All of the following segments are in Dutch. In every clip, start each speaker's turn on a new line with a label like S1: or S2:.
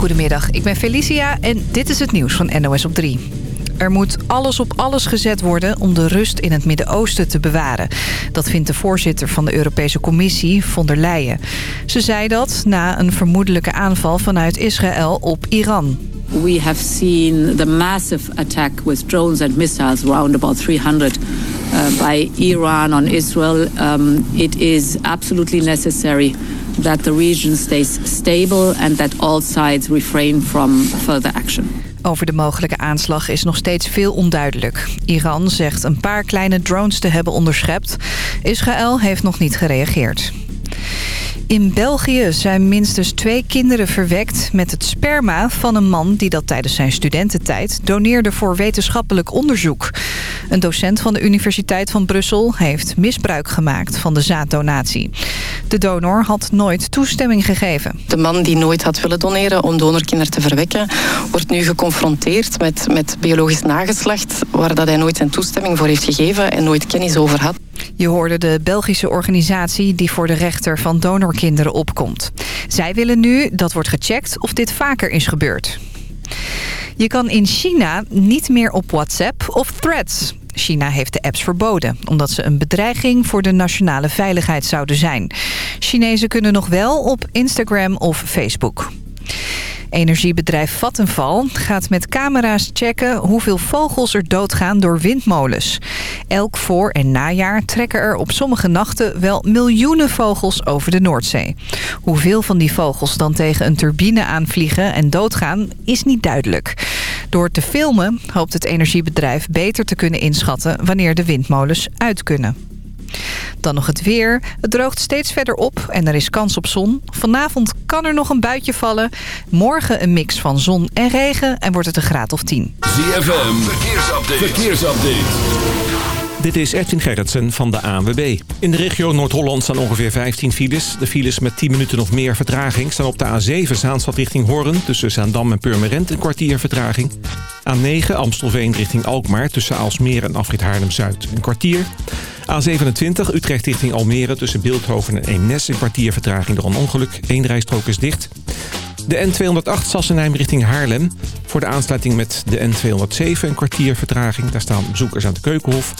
S1: Goedemiddag, ik ben Felicia en dit is het nieuws van NOS op 3. Er moet alles op alles gezet worden om de rust in het Midden-Oosten te bewaren. Dat vindt de voorzitter van de Europese Commissie, von der Leyen. Ze zei dat na een vermoedelijke aanval vanuit Israël op Iran.
S2: We have seen the massive attack with drones and missiles, around about 300 uh, by Iran on Israel. Um, it is absolutely necessary that the region stays stable and that all sides refrain from further action.
S1: Over de mogelijke aanslag is nog steeds veel onduidelijk. Iran zegt een paar kleine drones te hebben onderschept. Israël heeft nog niet gereageerd. In België zijn minstens twee kinderen verwekt met het sperma van een man die dat tijdens zijn studententijd doneerde voor wetenschappelijk onderzoek. Een docent van de Universiteit van Brussel heeft misbruik gemaakt van de zaaddonatie. De donor had nooit toestemming gegeven.
S3: De man die nooit had willen doneren om donorkinderen te verwekken, wordt nu geconfronteerd met, met biologisch nageslacht waar dat hij nooit zijn toestemming voor heeft gegeven en nooit kennis over had.
S1: Je hoorde de Belgische organisatie die voor de rechter van donorkinderen opkomt. Zij willen nu dat wordt gecheckt of dit vaker is gebeurd. Je kan in China niet meer op WhatsApp of Threads. China heeft de apps verboden, omdat ze een bedreiging voor de nationale veiligheid zouden zijn. Chinezen kunnen nog wel op Instagram of Facebook. Energiebedrijf Vattenval gaat met camera's checken hoeveel vogels er doodgaan door windmolens. Elk voor- en najaar trekken er op sommige nachten wel miljoenen vogels over de Noordzee. Hoeveel van die vogels dan tegen een turbine aanvliegen en doodgaan is niet duidelijk. Door te filmen hoopt het energiebedrijf beter te kunnen inschatten wanneer de windmolens uit kunnen. Dan nog het weer. Het droogt steeds verder op en er is kans op zon. Vanavond kan er nog een buitje vallen. Morgen een mix van zon en regen en wordt het een graad of 10.
S4: ZFM, verkeersupdate. verkeersupdate.
S5: Dit is Edwin Gerritsen van de ANWB. In de regio Noord-Holland staan ongeveer 15 files. De files met 10 minuten of meer vertraging staan op de A7 Zaanstad richting Hoorn... tussen Zaandam en Purmerend een kwartier vertraging. A9 Amstelveen richting Alkmaar tussen Aalsmeer en Afrit Haarlem-Zuid een kwartier. A27 Utrecht richting Almere tussen Beeldhoven en Eemnes een kwartier vertraging door een ongeluk. Eén rijstrook is dicht. De N208 Sassenheim richting Haarlem. Voor de aansluiting met de N207 een kwartier vertraging. Daar staan bezoekers aan de Keukenhof.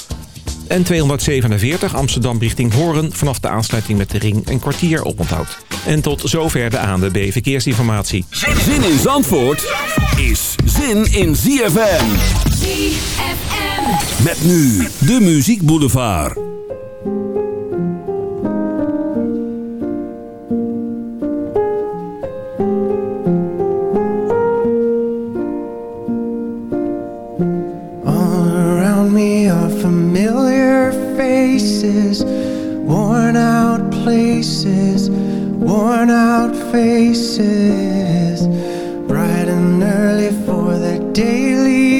S5: N247 Amsterdam richting Horen. Vanaf de aansluiting met de ring een kwartier oponthoud. En tot zover de ANWB Verkeersinformatie.
S4: Zin in Zandvoort is zin in ZFM.
S6: ZFM.
S4: Met nu de Muziek Boulevard.
S7: All around me are familiar faces, worn out places, worn out faces, bright and early for their daily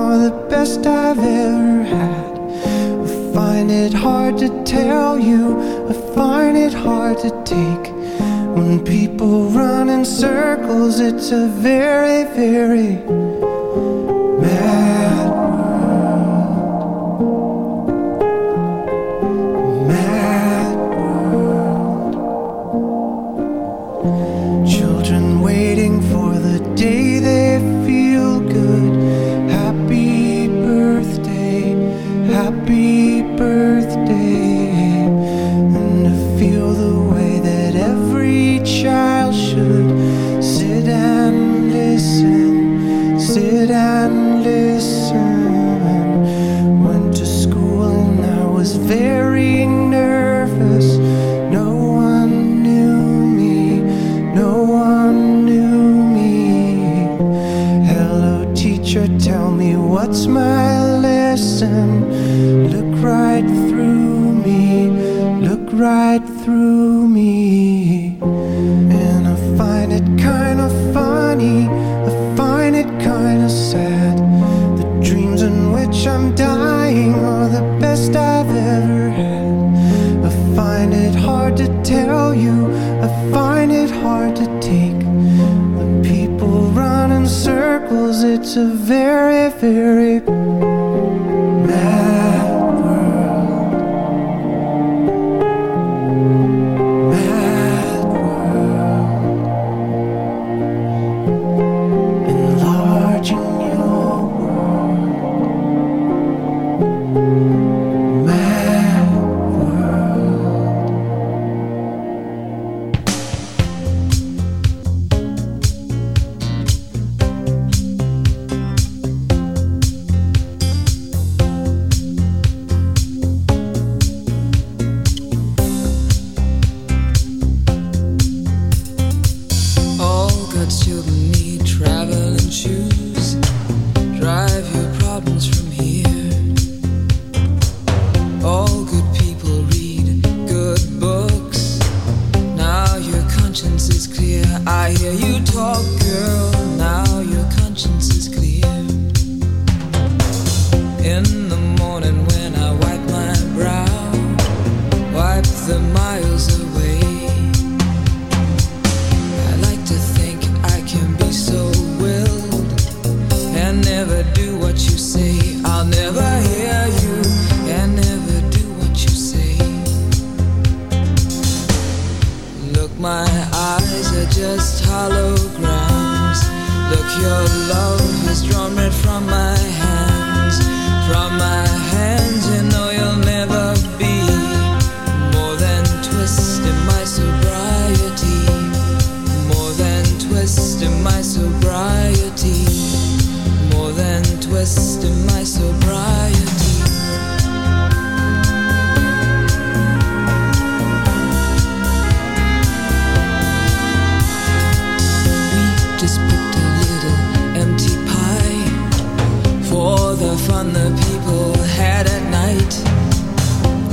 S7: best I've ever had. I find it hard to tell you, I find it hard to take. When people run in circles, it's a very, very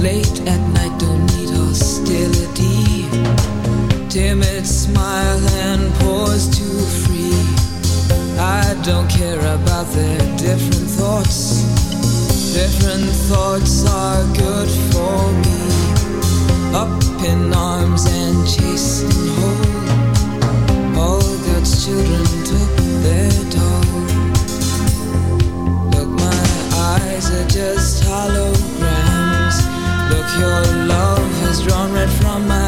S8: Late at night, don't need hostility. Timid smile and pause to free. I don't care about their different thoughts. Different thoughts are good for me. Up in arms and chasing whole. All God's children took their toll. Look, my eyes are just hollow your love has drawn red from my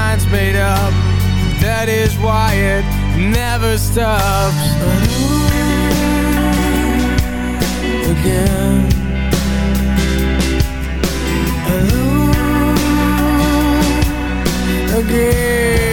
S9: made up. That is why it never stops. Again. Again.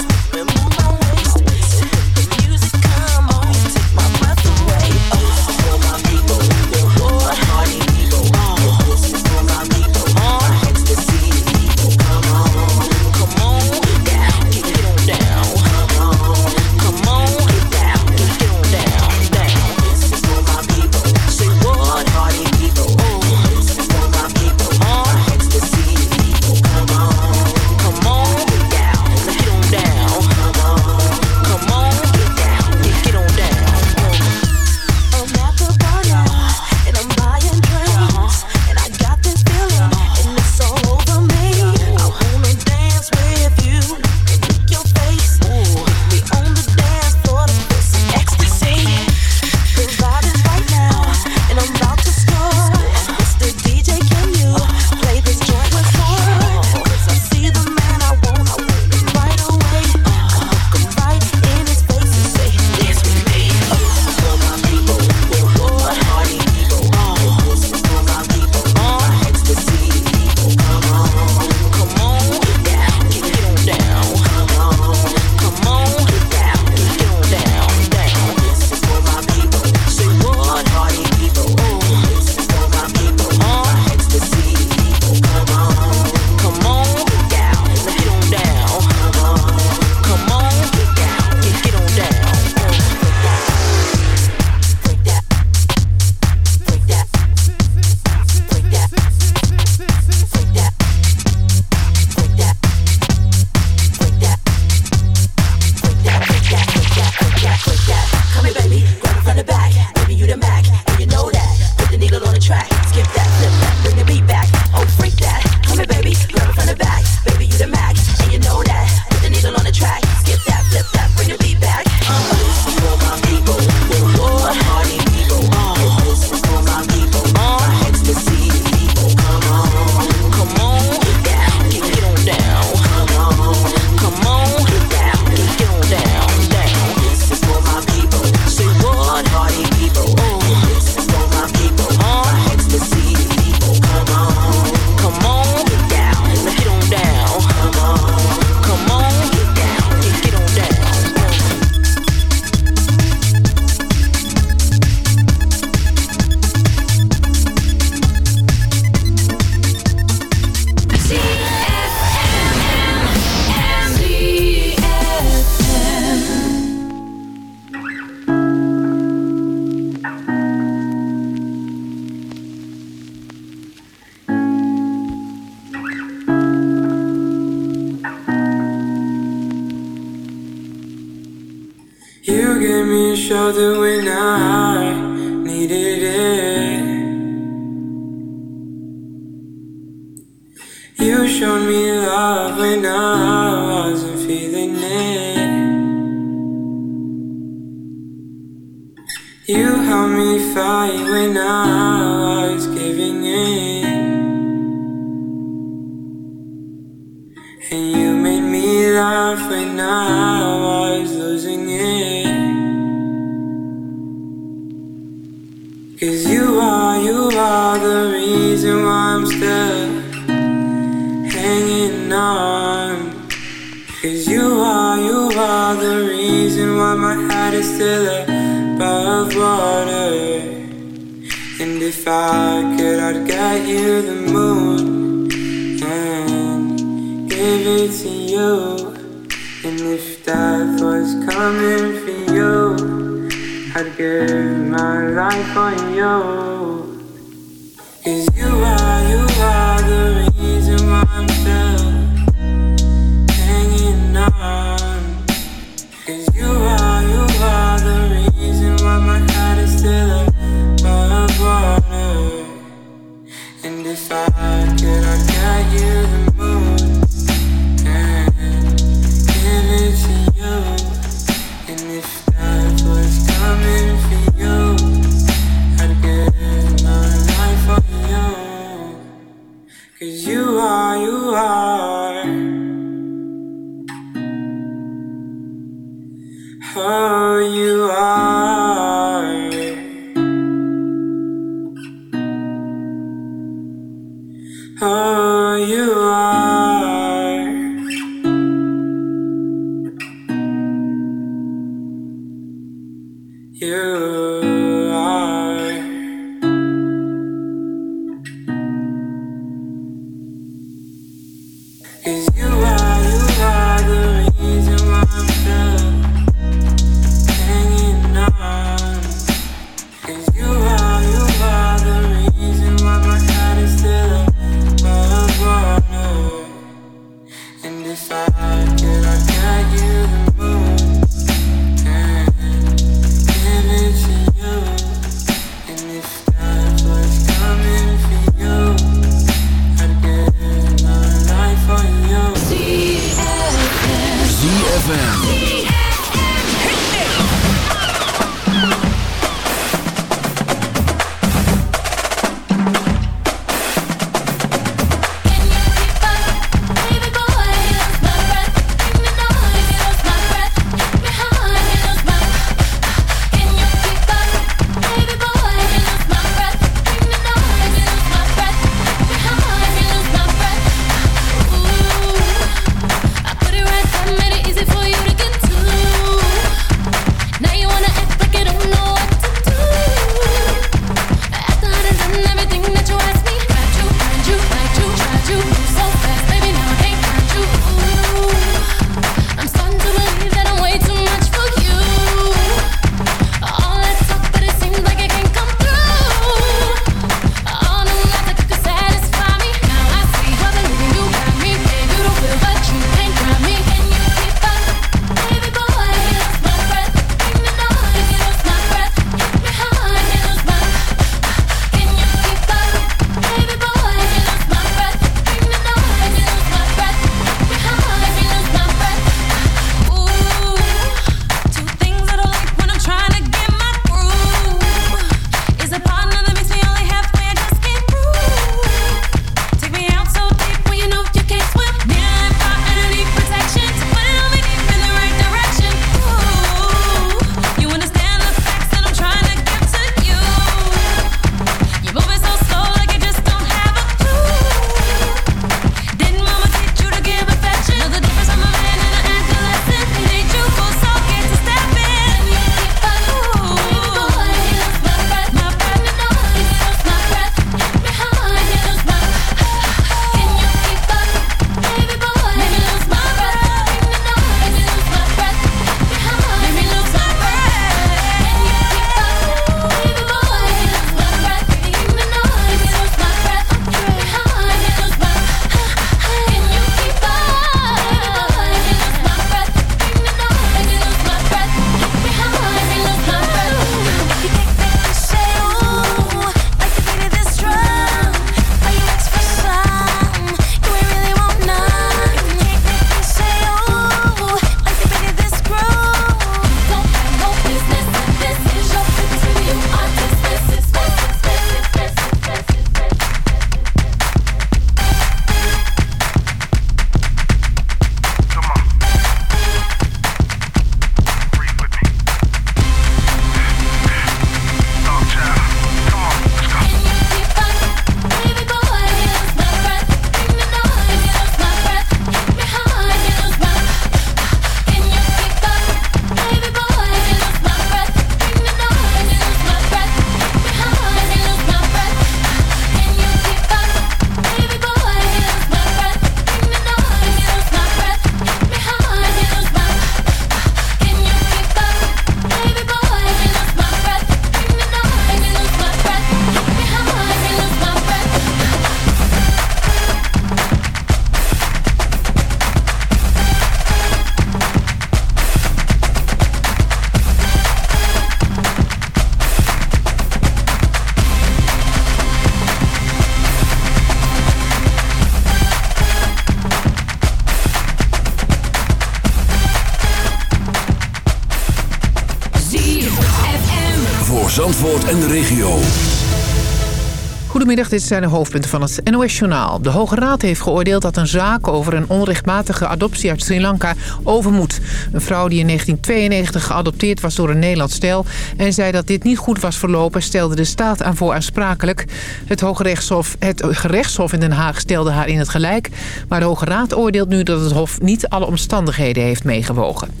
S6: Dit zijn de hoofdpunten van het NOS-journaal. De Hoge Raad heeft geoordeeld dat een zaak over een onrechtmatige adoptie uit Sri Lanka over moet. Een vrouw die in 1992 geadopteerd was door een Nederlands stel... en zei dat dit niet goed was verlopen, stelde de staat aan voor aansprakelijk. Het Hoge het gerechtshof in Den Haag stelde haar in het gelijk... maar de Hoge Raad oordeelt nu dat het Hof niet alle omstandigheden heeft meegewogen.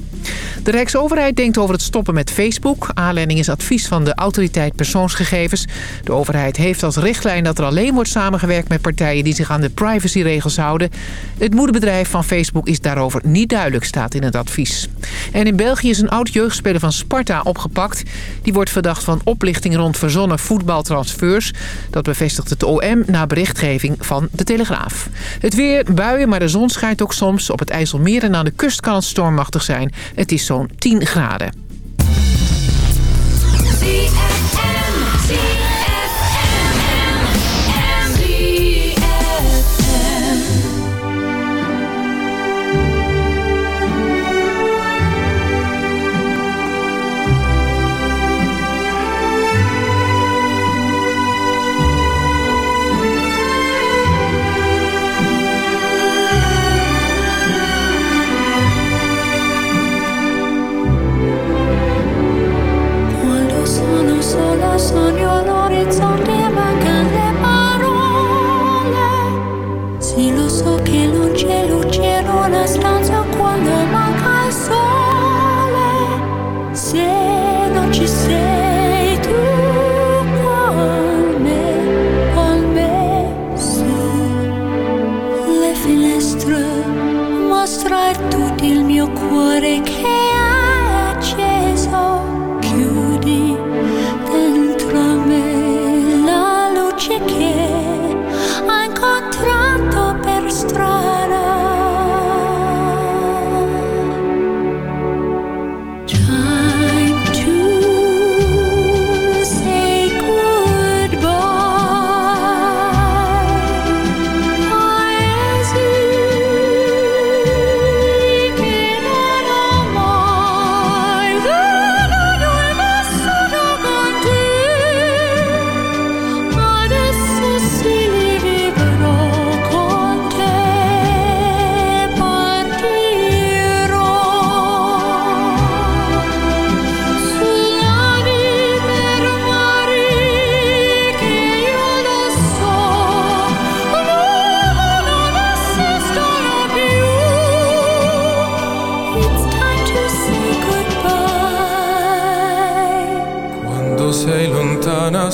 S6: De Rijksoverheid denkt over het stoppen met Facebook. Aanleiding is advies van de autoriteit persoonsgegevens. De overheid heeft als richtlijn dat er alleen wordt samengewerkt met partijen die zich aan de privacyregels houden. Het moederbedrijf van Facebook is daarover niet duidelijk, staat in het advies. En in België is een oud jeugdspeler van Sparta opgepakt. Die wordt verdacht van oplichting rond verzonnen voetbaltransfers. Dat bevestigt het OM na berichtgeving van de Telegraaf. Het weer, buien, maar de zon schijnt ook soms. Op het IJsselmeer en aan de kust kan het stormachtig zijn. Het is zo'n 10 graden.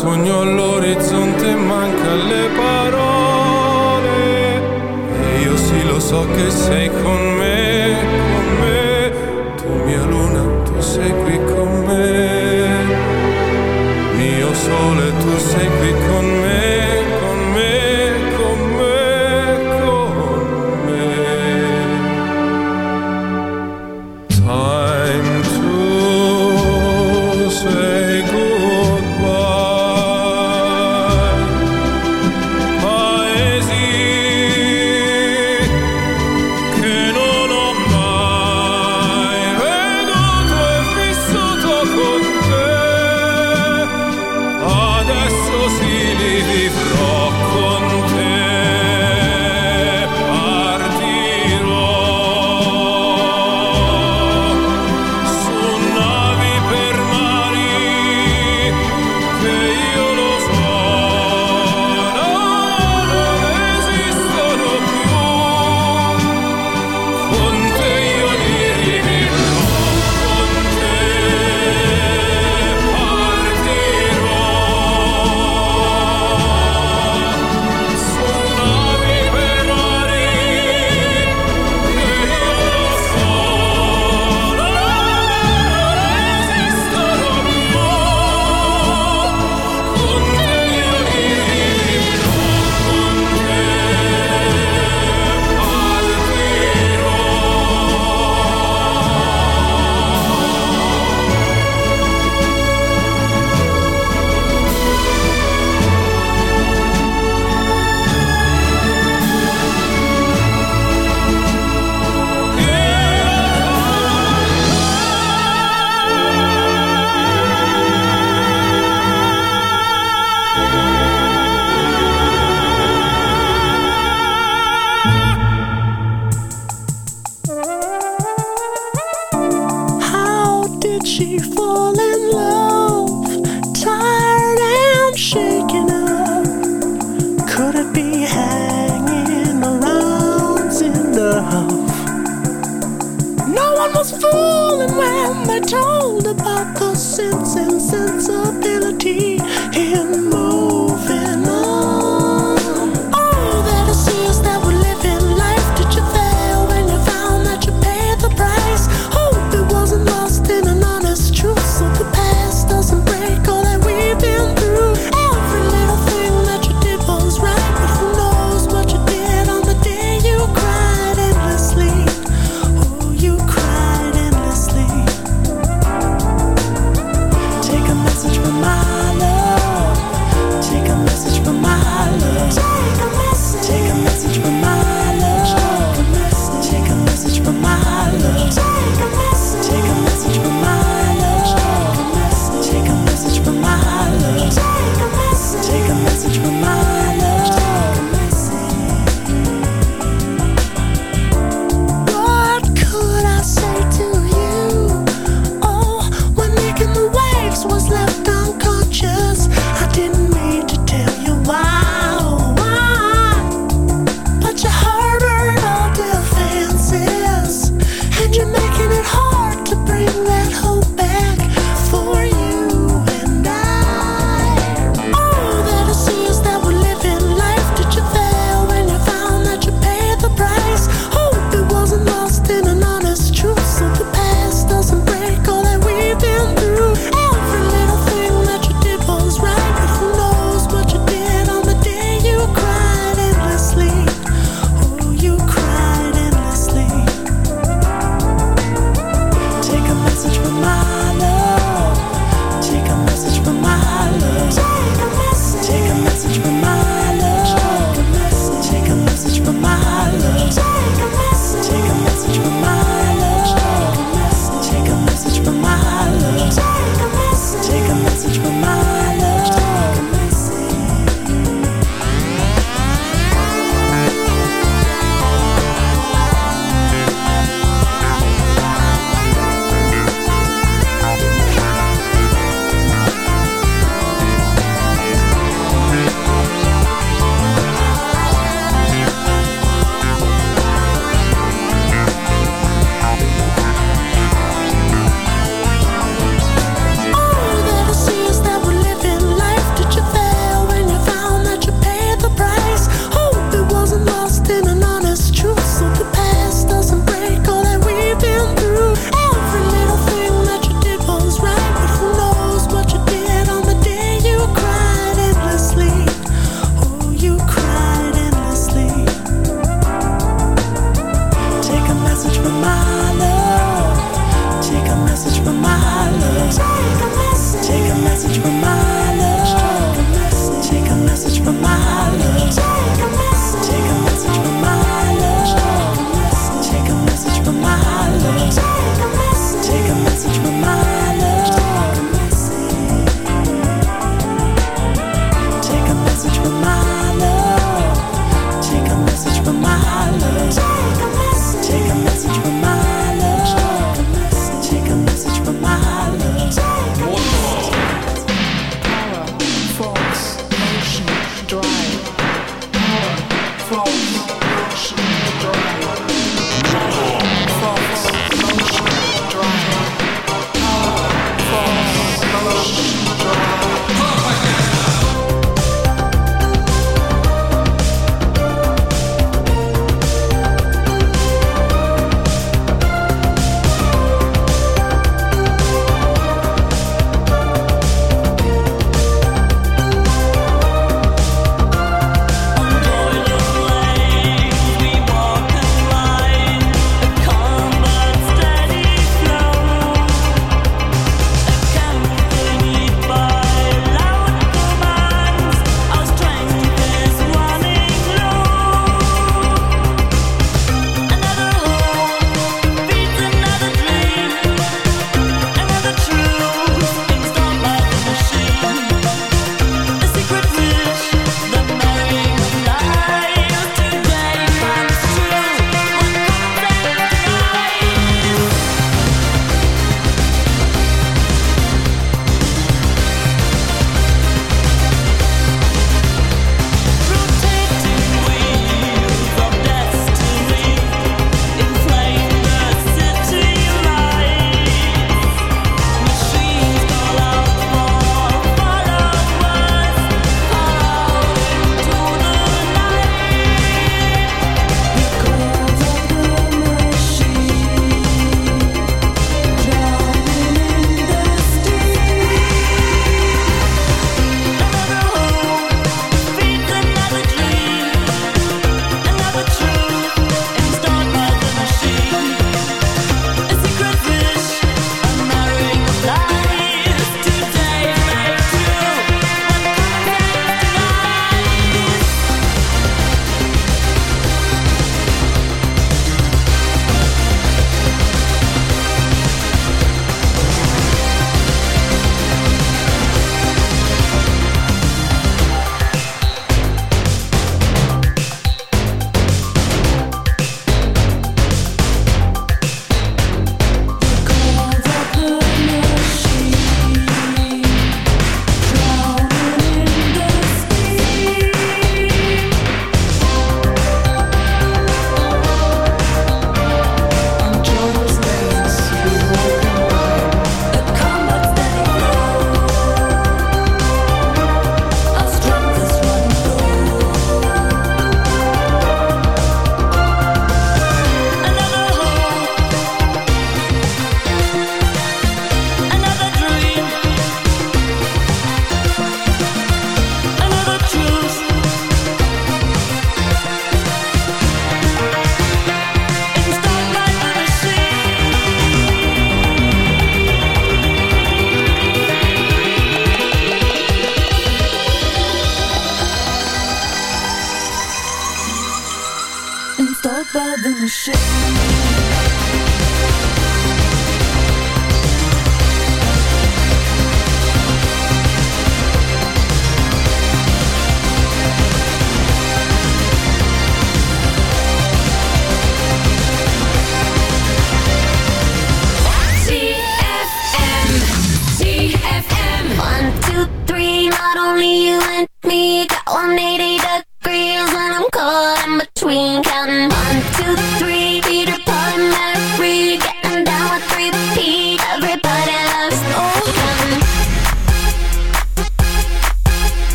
S10: sueño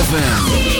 S4: ZFM.